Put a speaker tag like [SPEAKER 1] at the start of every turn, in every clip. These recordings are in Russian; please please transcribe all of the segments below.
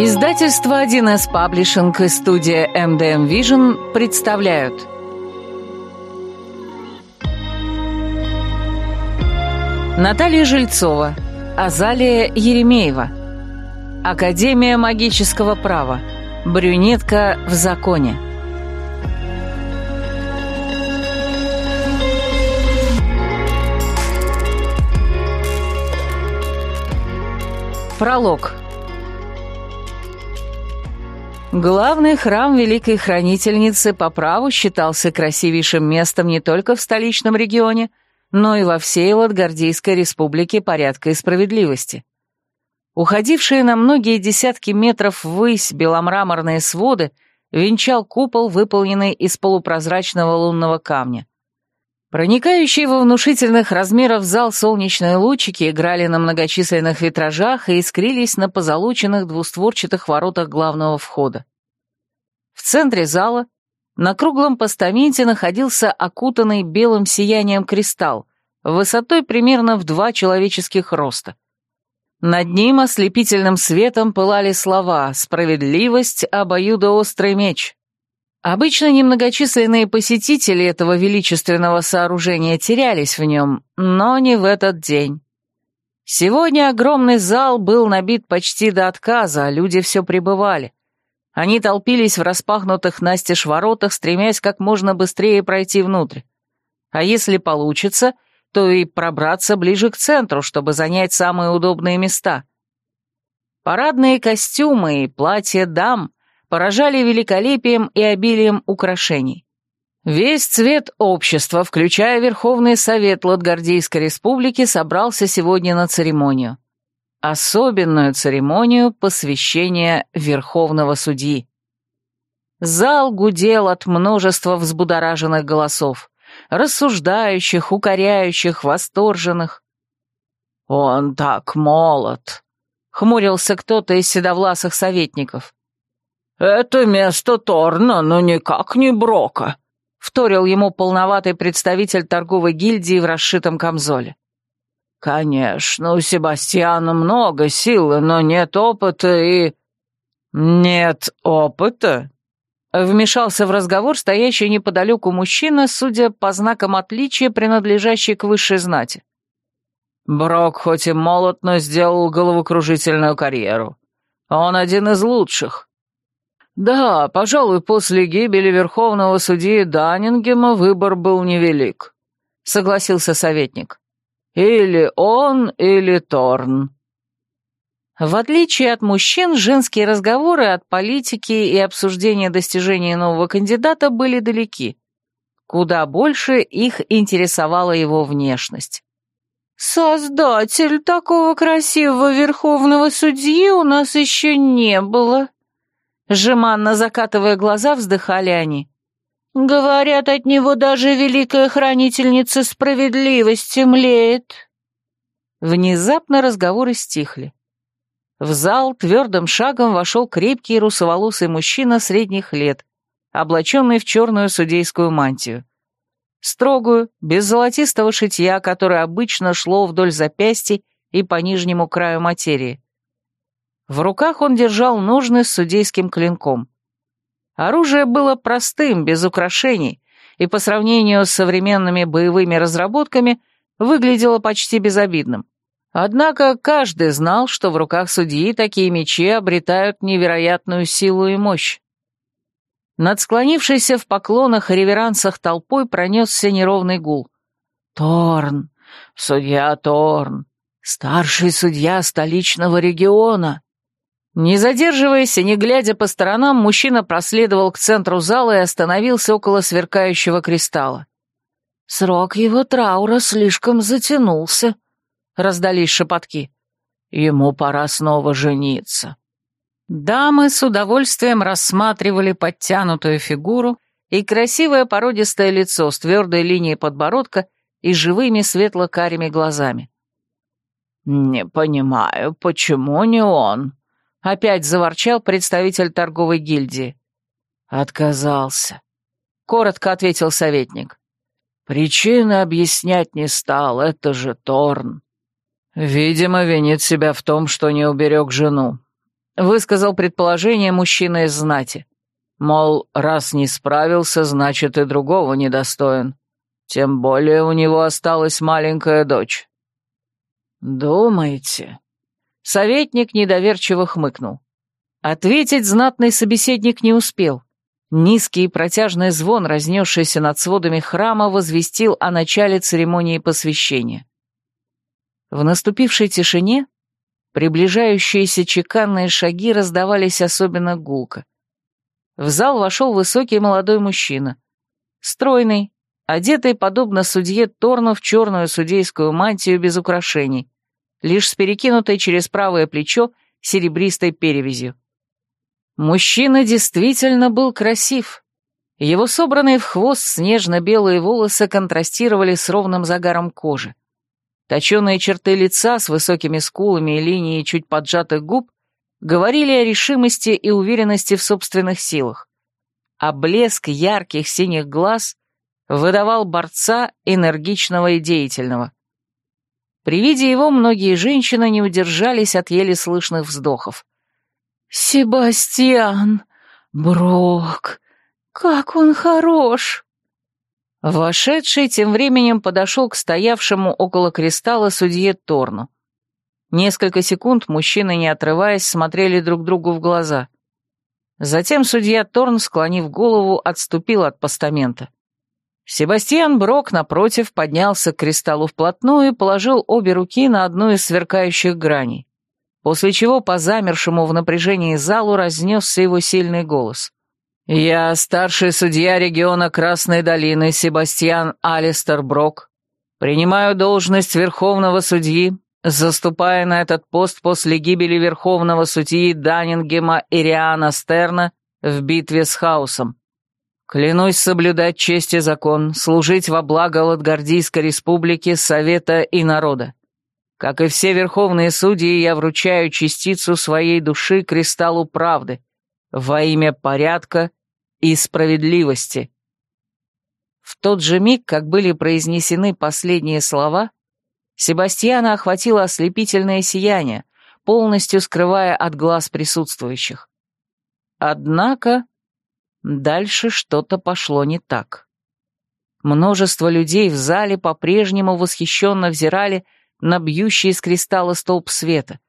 [SPEAKER 1] Издательство 1С Паблишинг и студия MDM Vision представляют. Наталья Жильцова, Азалия Еремеева Академия магического права Брюнетка в законе. Пролог Главный храм Великой Хранительницы по праву считался красивейшим местом не только в столичном регионе, но и во всей Латгардийской республике порядка и справедливости. Уходившие на многие десятки метров ввысь беломраморные своды венчал купол, выполненный из полупрозрачного лунного камня. Проникающие во внушительных размеров зал солнечные лучики играли на многочисленных витражах и искрились на позолоченных двустворчатых воротах главного входа. В центре зала на круглом постаменте находился окутанный белым сиянием кристалл, высотой примерно в два человеческих роста. Над ним ослепительным светом пылали слова «Справедливость, обоюдоострый меч». Обычно немногочисленные посетители этого величественного сооружения терялись в нем, но не в этот день. Сегодня огромный зал был набит почти до отказа, а люди все прибывали. Они толпились в распахнутых настежь воротах, стремясь как можно быстрее пройти внутрь. А если получится, то и пробраться ближе к центру, чтобы занять самые удобные места. Парадные костюмы и платья дам поражали великолепием и обилием украшений. Весь цвет общества, включая Верховный Совет Латгардийской Республики, собрался сегодня на церемонию. Особенную церемонию посвящения Верховного Судьи. Зал гудел от множества взбудораженных голосов, рассуждающих, укоряющих, восторженных. «Он так молод!» — хмурился кто-то из седовласых советников. «Это место Торна, но никак не Брока», — вторил ему полноватый представитель торговой гильдии в расшитом камзоле. «Конечно, у Себастьяна много силы, но нет опыта и...» «Нет опыта?» Вмешался в разговор стоящий неподалеку мужчина, судя по знакам отличия, принадлежащий к высшей знати. Брок хоть и молод, но сделал головокружительную карьеру. Он один из лучших. «Да, пожалуй, после гибели верховного судьи Даннингема выбор был невелик», — согласился советник. «Или он, или Торн». В отличие от мужчин, женские разговоры от политики и обсуждения достижений нового кандидата были далеки. Куда больше их интересовала его внешность. «Создатель такого красивого верховного судьи у нас еще не было», Жеманно закатывая глаза, вздыхали они. «Говорят, от него даже великая хранительница справедливости млеет». Внезапно разговоры стихли. В зал твердым шагом вошел крепкий русоволосый мужчина средних лет, облаченный в черную судейскую мантию. Строгую, без золотистого шитья, которое обычно шло вдоль запястья и по нижнему краю материи. В руках он держал ножны с судейским клинком. Оружие было простым, без украшений, и по сравнению с современными боевыми разработками выглядело почти безобидным. Однако каждый знал, что в руках судьи такие мечи обретают невероятную силу и мощь. Над склонившейся в поклонах и реверансах толпой пронесся неровный гул. «Торн! Судья Торн! Старший судья столичного региона!» Не задерживаясь и не глядя по сторонам, мужчина проследовал к центру зала и остановился около сверкающего кристалла. «Срок его траура слишком затянулся», — раздались шепотки. «Ему пора снова жениться». Дамы с удовольствием рассматривали подтянутую фигуру и красивое породистое лицо с твердой линией подбородка и живыми светло-карими глазами. «Не понимаю, почему не он?» — опять заворчал представитель торговой гильдии. «Отказался», — коротко ответил советник. «Причины объяснять не стал, это же Торн. Видимо, винит себя в том, что не уберег жену. высказал предположение мужчина из знати. Мол, раз не справился, значит и другого недостоин. Тем более у него осталась маленькая дочь. «Думаете?» Советник недоверчиво хмыкнул. Ответить знатный собеседник не успел. Низкий и протяжный звон, разнесшийся над сводами храма, возвестил о начале церемонии посвящения. В наступившей тишине приближающиеся чеканные шаги раздавались особенно гулко. В зал вошел высокий молодой мужчина. Стройный, одетый, подобно судье Торну, в черную судейскую мантию без украшений, лишь с перекинутой через правое плечо серебристой перевязью. Мужчина действительно был красив. Его собранные в хвост снежно-белые волосы контрастировали с ровным загаром кожи. Точеные черты лица с высокими скулами и линией чуть поджатых губ говорили о решимости и уверенности в собственных силах, а блеск ярких синих глаз выдавал борца энергичного и деятельного. При виде его многие женщины не удержались от еле слышных вздохов. «Себастьян! Брок! Как он хорош!» Вошедший тем временем подошел к стоявшему около кристалла судье Торну. Несколько секунд мужчины, не отрываясь, смотрели друг другу в глаза. Затем судья Торн, склонив голову, отступил от постамента. Себастьян Брок, напротив, поднялся к кристаллу вплотную и положил обе руки на одну из сверкающих граней после чего по замершему в напряжении залу разнесся его сильный голос. «Я старший судья региона Красной долины Себастьян Алистер Брок. Принимаю должность верховного судьи, заступая на этот пост после гибели верховного судьи Даннингема Ириана Стерна в битве с хаосом. Клянусь соблюдать честь и закон, служить во благо Латгардийской республики, Совета и народа. Как и все верховные судьи, я вручаю частицу своей души кристаллу правды во имя порядка и справедливости. В тот же миг, как были произнесены последние слова, Себастьяна охватило ослепительное сияние, полностью скрывая от глаз присутствующих. Однако дальше что-то пошло не так. Множество людей в зале по-прежнему восхищенно взирали на бьющий из кристалла столб света.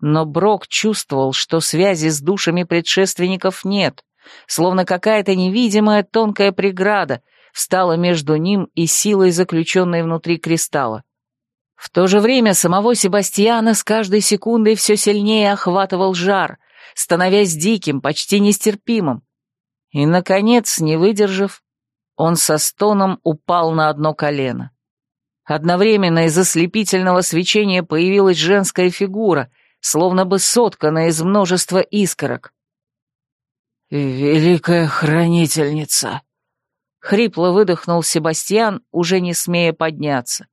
[SPEAKER 1] Но Брок чувствовал, что связи с душами предшественников нет, словно какая-то невидимая тонкая преграда встала между ним и силой, заключенной внутри кристалла. В то же время самого Себастьяна с каждой секундой все сильнее охватывал жар, становясь диким, почти нестерпимым. И, наконец, не выдержав, он со стоном упал на одно колено. Одновременно из ослепительного свечения появилась женская фигура, словно бы сотканная из множества искорок. «Великая хранительница!» — хрипло выдохнул Себастьян, уже не смея подняться.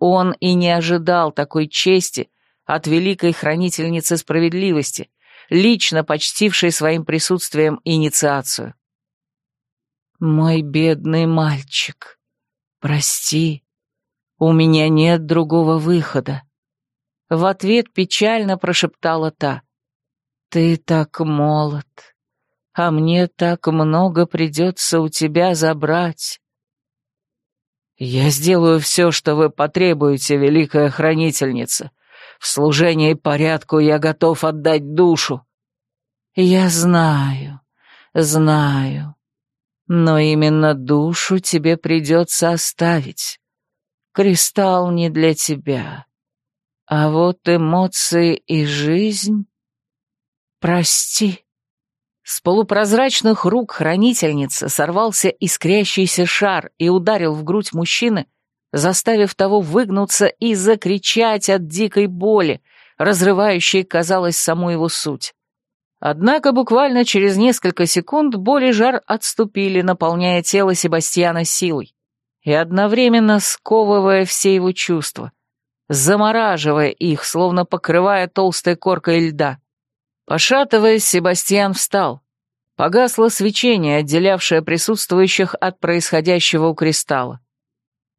[SPEAKER 1] Он и не ожидал такой чести от великой хранительницы справедливости, лично почтившей своим присутствием инициацию. «Мой бедный мальчик, прости», «У меня нет другого выхода». В ответ печально прошептала та. «Ты так молод, а мне так много придется у тебя забрать». «Я сделаю все, что вы потребуете, великая хранительница. В служении порядку я готов отдать душу». «Я знаю, знаю, но именно душу тебе придется оставить. Кристалл не для тебя. А вот эмоции и жизнь... Прости. С полупрозрачных рук хранительницы сорвался искрящийся шар и ударил в грудь мужчины, заставив того выгнуться и закричать от дикой боли, разрывающей, казалось, саму его суть. Однако буквально через несколько секунд боль и жар отступили, наполняя тело Себастьяна силой и одновременно сковывая все его чувства, замораживая их, словно покрывая толстой коркой льда. Пошатываясь, Себастьян встал. Погасло свечение, отделявшее присутствующих от происходящего у кристалла.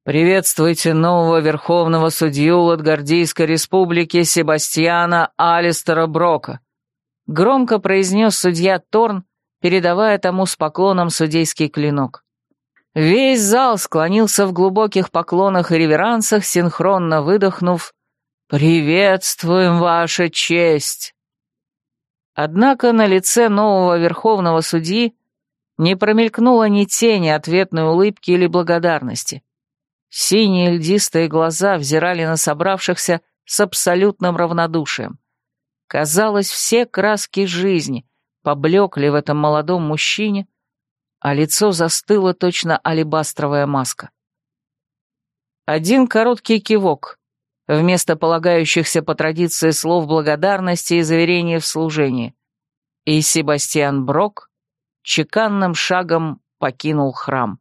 [SPEAKER 1] «Приветствуйте нового верховного судью Латгардийской республики Себастьяна Алистера Брока», громко произнес судья Торн, передавая тому с поклоном судейский клинок. Весь зал склонился в глубоких поклонах и реверансах, синхронно выдохнув «Приветствуем, Ваша честь!». Однако на лице нового верховного судьи не промелькнуло ни тени ответной улыбки или благодарности. Синие льдистые глаза взирали на собравшихся с абсолютным равнодушием. Казалось, все краски жизни поблекли в этом молодом мужчине, а лицо застыло точно алебастровая маска. Один короткий кивок вместо полагающихся по традиции слов благодарности и заверения в служении, и Себастьян Брок чеканным шагом покинул храм.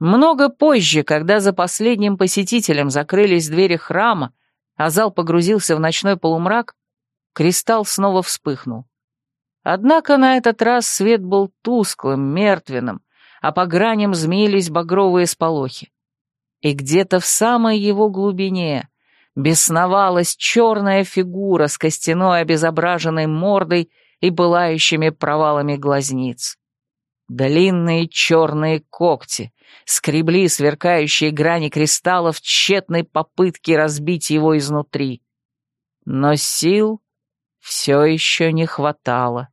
[SPEAKER 1] Много позже, когда за последним посетителем закрылись двери храма, а зал погрузился в ночной полумрак, кристалл снова вспыхнул. Однако на этот раз свет был тусклым, мертвенным, а по граням змеились багровые сполохи. И где-то в самой его глубине бесновалась черная фигура с костяной обезображенной мордой и пылающими провалами глазниц. Длинные черные когти скребли сверкающие грани кристалла в тщетной попытке разбить его изнутри. Но сил все еще не хватало.